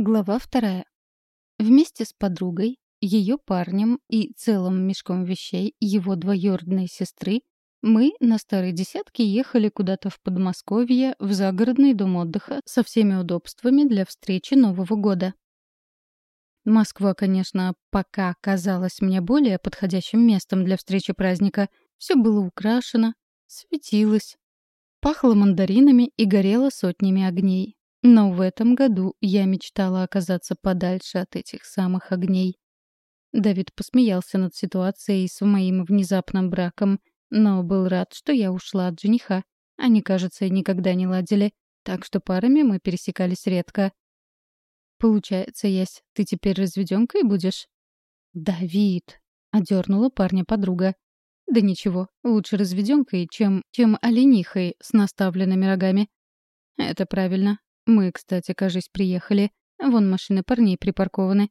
Глава вторая. Вместе с подругой, ее парнем и целым мешком вещей его двоюродной сестры мы на старой десятке ехали куда-то в Подмосковье в загородный дом отдыха со всеми удобствами для встречи Нового года. Москва, конечно, пока казалась мне более подходящим местом для встречи праздника. Все было украшено, светилось, пахло мандаринами и горело сотнями огней. Но в этом году я мечтала оказаться подальше от этих самых огней. Давид посмеялся над ситуацией с моим внезапным браком, но был рад, что я ушла от жениха. Они, кажется, никогда не ладили, так что парами мы пересекались редко. «Получается, Ясь, ты теперь разведёнкой будешь?» «Давид!» — одернула парня подруга. «Да ничего, лучше разведёнкой, чем, чем оленихой с наставленными рогами». «Это правильно. Мы, кстати, кажись, приехали. Вон машины парней припаркованы.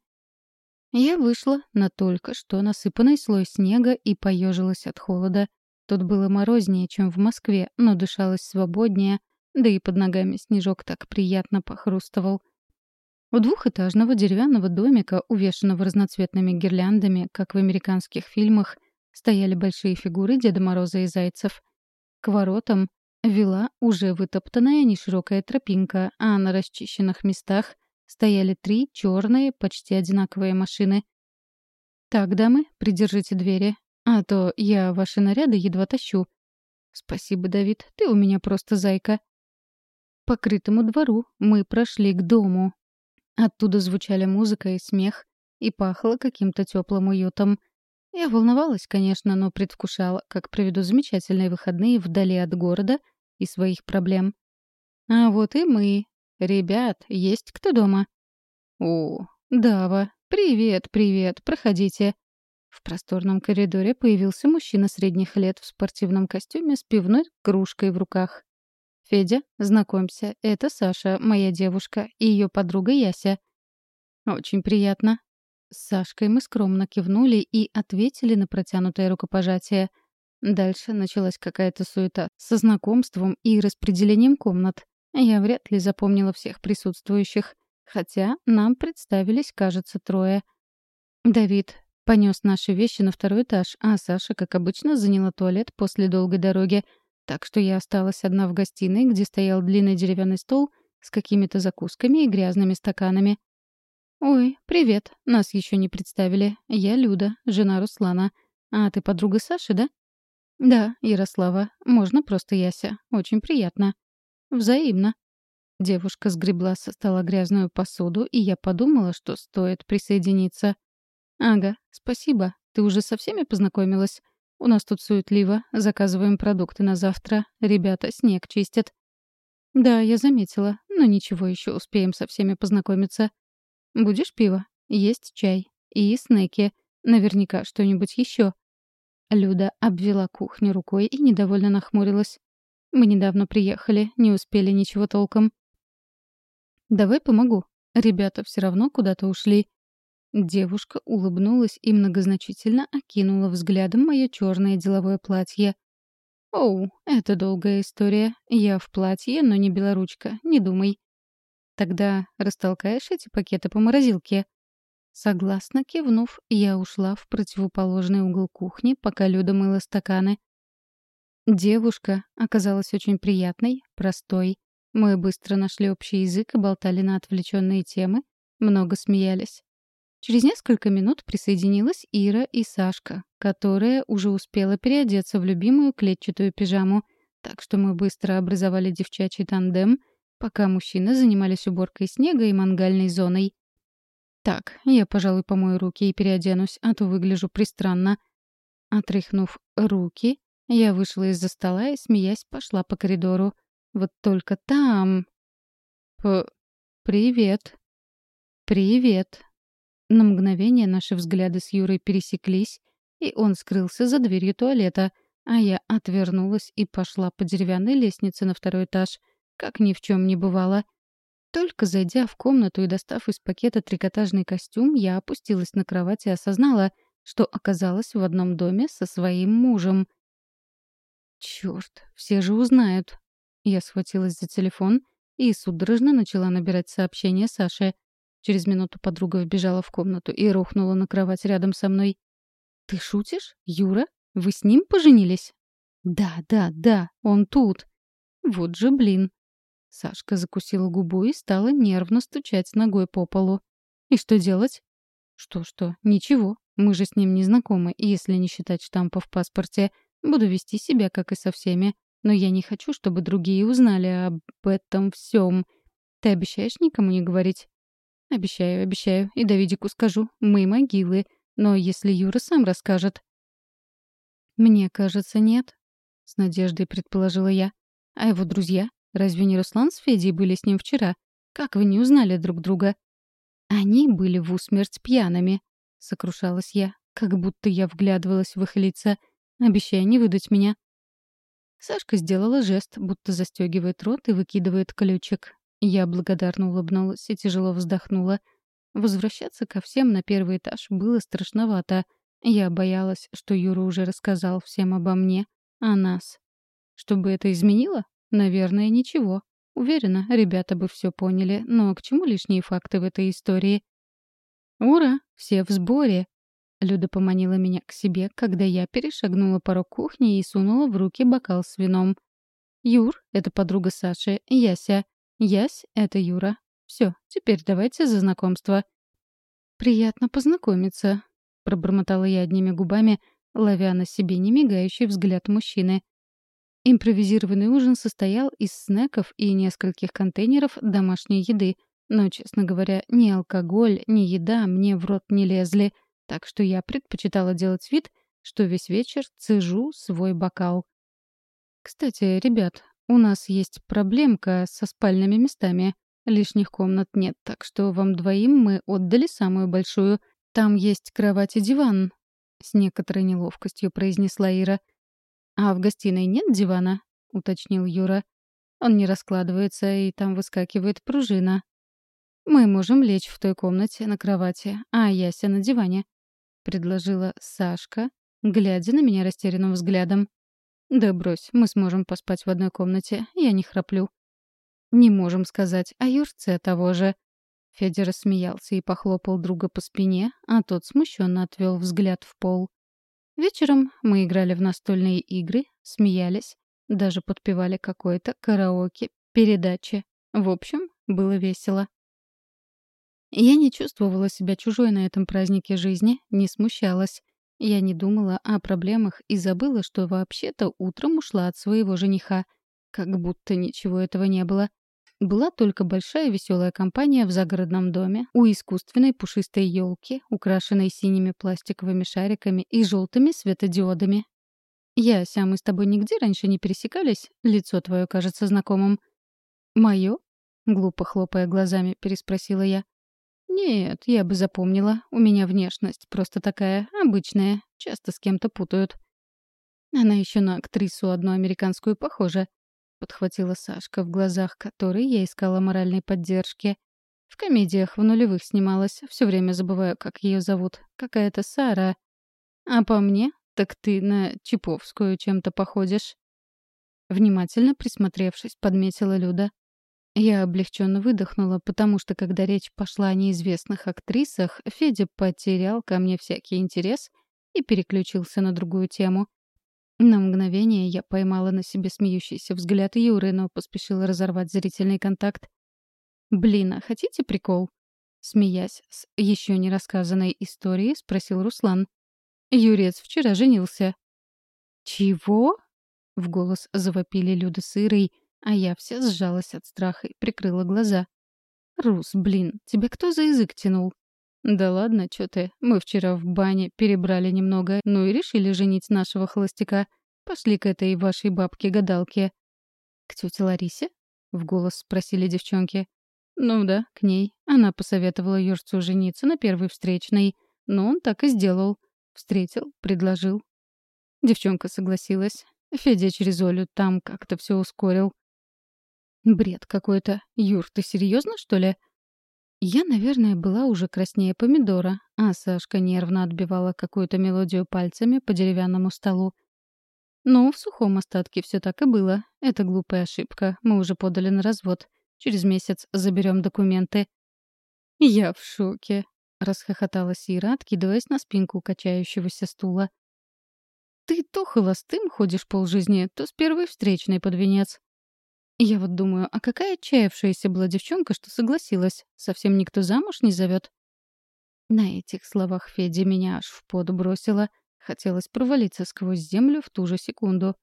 Я вышла на только что насыпанный слой снега и поежилась от холода. Тут было морознее, чем в Москве, но дышалось свободнее, да и под ногами снежок так приятно похрустывал. У двухэтажного деревянного домика, увешанного разноцветными гирляндами, как в американских фильмах, стояли большие фигуры Деда Мороза и Зайцев. К воротам вела уже вытоптанная неширокая тропинка, а на расчищенных местах стояли три черные, почти одинаковые машины. «Так, дамы, придержите двери, а то я ваши наряды едва тащу». «Спасибо, Давид, ты у меня просто зайка». По крытому двору мы прошли к дому. Оттуда звучали музыка и смех, и пахло каким-то теплым уютом. Я волновалась, конечно, но предвкушала, как проведу замечательные выходные вдали от города — и своих проблем. А вот и мы. Ребят, есть кто дома? О, Дава, привет, привет, проходите. В просторном коридоре появился мужчина средних лет в спортивном костюме с пивной кружкой в руках. «Федя, знакомься, это Саша, моя девушка, и ее подруга Яся». «Очень приятно». С Сашкой мы скромно кивнули и ответили на протянутое рукопожатие — Дальше началась какая-то суета со знакомством и распределением комнат. Я вряд ли запомнила всех присутствующих, хотя нам представились, кажется, трое. Давид понес наши вещи на второй этаж, а Саша, как обычно, заняла туалет после долгой дороги, так что я осталась одна в гостиной, где стоял длинный деревянный стол с какими-то закусками и грязными стаканами. «Ой, привет. Нас еще не представили. Я Люда, жена Руслана. А ты подруга Саши, да?» «Да, Ярослава, можно просто Яся. Очень приятно». «Взаимно». Девушка сгребла со стола грязную посуду, и я подумала, что стоит присоединиться. «Ага, спасибо. Ты уже со всеми познакомилась? У нас тут суетливо. Заказываем продукты на завтра. Ребята снег чистят». «Да, я заметила. Но ничего, еще успеем со всеми познакомиться. Будешь пиво? Есть чай. И снеки. Наверняка что-нибудь еще. Люда обвела кухню рукой и недовольно нахмурилась. «Мы недавно приехали, не успели ничего толком». «Давай помогу. Ребята все равно куда-то ушли». Девушка улыбнулась и многозначительно окинула взглядом мое черное деловое платье. «Оу, это долгая история. Я в платье, но не белоручка, не думай». «Тогда растолкаешь эти пакеты по морозилке?» Согласно кивнув, я ушла в противоположный угол кухни, пока Люда мыла стаканы. Девушка оказалась очень приятной, простой. Мы быстро нашли общий язык и болтали на отвлеченные темы, много смеялись. Через несколько минут присоединилась Ира и Сашка, которая уже успела переодеться в любимую клетчатую пижаму, так что мы быстро образовали девчачий тандем, пока мужчины занимались уборкой снега и мангальной зоной. Так, я, пожалуй, помою руки и переоденусь, а то выгляжу пристранно. Отряхнув руки, я вышла из-за стола и, смеясь, пошла по коридору. Вот только там... П... Привет. Привет. На мгновение наши взгляды с Юрой пересеклись, и он скрылся за дверью туалета, а я отвернулась и пошла по деревянной лестнице на второй этаж, как ни в чем не бывало — только зайдя в комнату и достав из пакета трикотажный костюм, я опустилась на кровать и осознала, что оказалась в одном доме со своим мужем. Чёрт, все же узнают. Я схватилась за телефон и судорожно начала набирать сообщение Саше. Через минуту подруга вбежала в комнату и рухнула на кровать рядом со мной. «Ты шутишь? Юра? Вы с ним поженились?» «Да, да, да, он тут». «Вот же блин». Сашка закусила губу и стала нервно стучать ногой по полу. «И что делать?» «Что-что? Ничего. Мы же с ним не знакомы, если не считать штампа в паспорте, буду вести себя, как и со всеми. Но я не хочу, чтобы другие узнали об этом всем. Ты обещаешь никому не говорить?» «Обещаю, обещаю. И Давидику скажу. Мы могилы. Но если Юра сам расскажет...» «Мне кажется, нет», — с надеждой предположила я. «А его друзья? Разве не Руслан с Федей были с ним вчера? Как вы не узнали друг друга?» «Они были в усмерть пьяными», — сокрушалась я, как будто я вглядывалась в их лица, обещая не выдать меня. Сашка сделала жест, будто застегивает рот и выкидывает ключик. Я благодарно улыбнулась и тяжело вздохнула — Возвращаться ко всем на первый этаж было страшновато. Я боялась, что Юра уже рассказал всем обо мне, о нас. Чтобы это изменило? Наверное, ничего. Уверена, ребята бы все поняли, но к чему лишние факты в этой истории? «Ура! Все в сборе!» Люда поманила меня к себе, когда я перешагнула порог кухни и сунула в руки бокал с вином. «Юр — это подруга Саши, Яся. Ясь — это Юра. Все, теперь давайте за знакомство». «Приятно познакомиться», — пробормотала я одними губами, ловя на себе немигающий взгляд мужчины. Импровизированный ужин состоял из снеков и нескольких контейнеров домашней еды, но, честно говоря, ни алкоголь, ни еда мне в рот не лезли, так что я предпочитала делать вид, что весь вечер цежу свой бокал. «Кстати, ребят, у нас есть проблемка со спальными местами», Лишних комнат нет, так что вам двоим мы отдали самую большую. Там есть кровать и диван», — с некоторой неловкостью произнесла Ира. «А в гостиной нет дивана?» — уточнил Юра. «Он не раскладывается, и там выскакивает пружина». «Мы можем лечь в той комнате на кровати, а Яся на диване», — предложила Сашка, глядя на меня растерянным взглядом. «Да брось, мы сможем поспать в одной комнате, я не храплю». Не можем сказать о Юрце того же. Федя рассмеялся и похлопал друга по спине, а тот смущенно отвел взгляд в пол. Вечером мы играли в настольные игры, смеялись, даже подпевали какое-то караоке, передачи. В общем, было весело. Я не чувствовала себя чужой на этом празднике жизни, не смущалась. Я не думала о проблемах и забыла, что вообще-то утром ушла от своего жениха. Как будто ничего этого не было. Была только большая веселая компания в загородном доме у искусственной пушистой елки, украшенной синими пластиковыми шариками и желтыми светодиодами. «Яся, мы с тобой нигде раньше не пересекались? Лицо твое кажется знакомым». «Мое?» — глупо хлопая глазами, переспросила я. «Нет, я бы запомнила. У меня внешность просто такая, обычная. Часто с кем-то путают». Она еще на актрису одну американскую похожа. — подхватила Сашка, в глазах которой я искала моральной поддержки. «В комедиях в нулевых снималась, все время забываю, как ее зовут. Какая-то Сара. А по мне, так ты на Чиповскую чем-то походишь». Внимательно присмотревшись, подметила Люда. Я облегченно выдохнула, потому что, когда речь пошла о неизвестных актрисах, Федя потерял ко мне всякий интерес и переключился на другую тему. На мгновение я поймала на себе смеющийся взгляд Юры, но поспешила разорвать зрительный контакт. «Блин, а хотите прикол?» Смеясь с еще не рассказанной историей, спросил Руслан. «Юрец вчера женился». «Чего?» — в голос завопили Люда с Ирой, а я вся сжалась от страха и прикрыла глаза. «Рус, блин, тебя кто за язык тянул?» «Да ладно, чё ты. Мы вчера в бане перебрали немного, ну и решили женить нашего холостяка. Пошли к этой вашей бабке-гадалке». «К тёте Ларисе?» — в голос спросили девчонки. «Ну да, к ней. Она посоветовала Юрцу жениться на первой встречной. Но он так и сделал. Встретил, предложил». Девчонка согласилась. Федя через Олю там как-то все ускорил. «Бред какой-то. Юр, ты серьезно, что ли?» Я, наверное, была уже краснее помидора, а Сашка нервно отбивала какую-то мелодию пальцами по деревянному столу. Ну, в сухом остатке все так и было. Это глупая ошибка. Мы уже подали на развод. Через месяц заберем документы. «Я в шоке», — расхохоталась Ира, откидываясь на спинку качающегося стула. «Ты то холостым ходишь полжизни, то с первой встречной под венец». Я вот думаю, а какая отчаявшаяся была девчонка, что согласилась? Совсем никто замуж не зовет? На этих словах Федя меня аж в пот бросила. Хотелось провалиться сквозь землю в ту же секунду.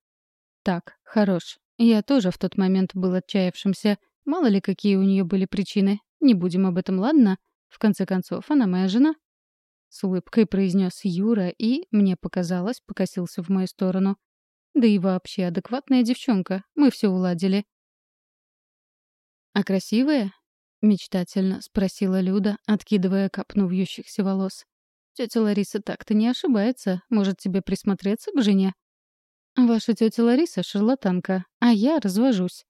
Так, хорош. Я тоже в тот момент был отчаявшимся. Мало ли, какие у нее были причины. Не будем об этом, ладно? В конце концов, она моя жена. С улыбкой произнес Юра и, мне показалось, покосился в мою сторону. Да и вообще адекватная девчонка. Мы все уладили. «А красивая?» — мечтательно спросила Люда, откидывая копну вьющихся волос. «Тетя Лариса так-то не ошибается. Может, тебе присмотреться к жене?» «Ваша тетя Лариса — шарлатанка, а я развожусь».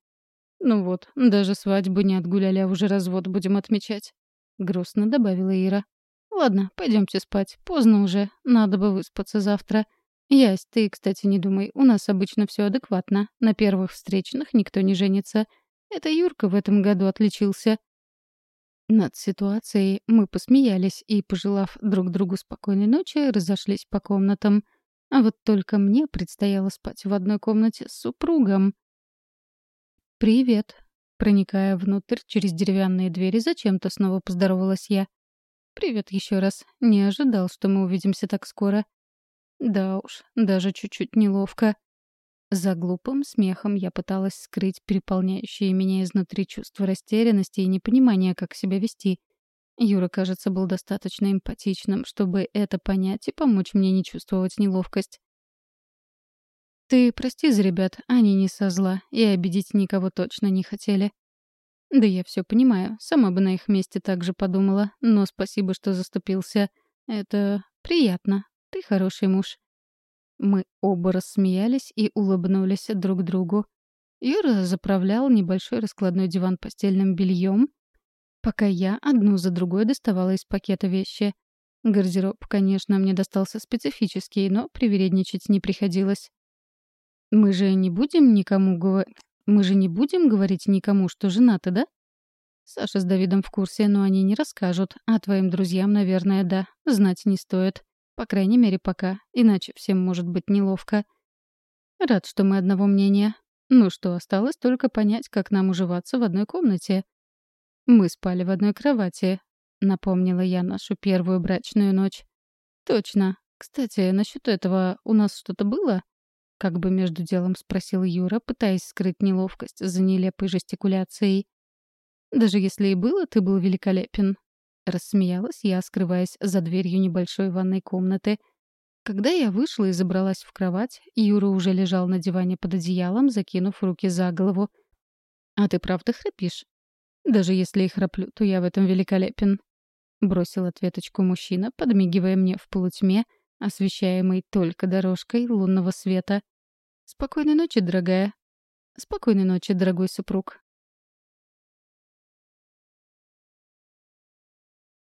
«Ну вот, даже свадьбу не отгуляли, а уже развод будем отмечать», — грустно добавила Ира. «Ладно, пойдемте спать. Поздно уже. Надо бы выспаться завтра. Ясь, ты, кстати, не думай. У нас обычно все адекватно. На первых встречных никто не женится. Это Юрка в этом году отличился. Над ситуацией мы посмеялись и, пожелав друг другу спокойной ночи, разошлись по комнатам. А вот только мне предстояло спать в одной комнате с супругом. «Привет», Проникая внутрь через деревянные двери, зачем-то снова поздоровалась я. «Привет еще раз. Не ожидал, что мы увидимся так скоро». Да уж, даже чуть-чуть неловко. За глупым смехом я пыталась скрыть переполняющие меня изнутри чувство растерянности и непонимания, как себя вести. Юра, кажется, был достаточно эмпатичным, чтобы это понять и помочь мне не чувствовать неловкость. «Ты прости за ребят, они не со зла, и обидеть никого точно не хотели». «Да я все понимаю, сама бы на их месте так же подумала, но спасибо, что заступился. Это приятно. Ты хороший муж». Мы оба рассмеялись и улыбнулись друг другу. Юра заправлял небольшой раскладной диван постельным бельем, пока я одну за другой доставала из пакета вещи. Гардероб, конечно, мне достался специфический, но привередничать не приходилось. Мы же не будем никому говорить... Мы же не будем говорить никому, что женаты, да? Саша с Давидом в курсе, но они не расскажут. А твоим друзьям, наверное, да. Знать не стоит. По крайней мере, пока. Иначе всем может быть неловко. Рад, что мы одного мнения. Ну что, осталось только понять, как нам уживаться в одной комнате. Мы спали в одной кровати, напомнила я нашу первую брачную ночь. Точно. Кстати, насчет этого у нас что-то было? Как бы между делом спросил Юра, пытаясь скрыть неловкость за нелепой жестикуляцией. Даже если и было, ты был великолепен. Рассмеялась я, скрываясь за дверью небольшой ванной комнаты. Когда я вышла и забралась в кровать, Юра уже лежал на диване под одеялом, закинув руки за голову. «А ты правда храпишь?» «Даже если и храплю, то я в этом великолепен», — бросил ответочку мужчина, подмигивая мне в полутьме, освещаемой только дорожкой лунного света. «Спокойной ночи, дорогая». «Спокойной ночи, дорогой супруг»,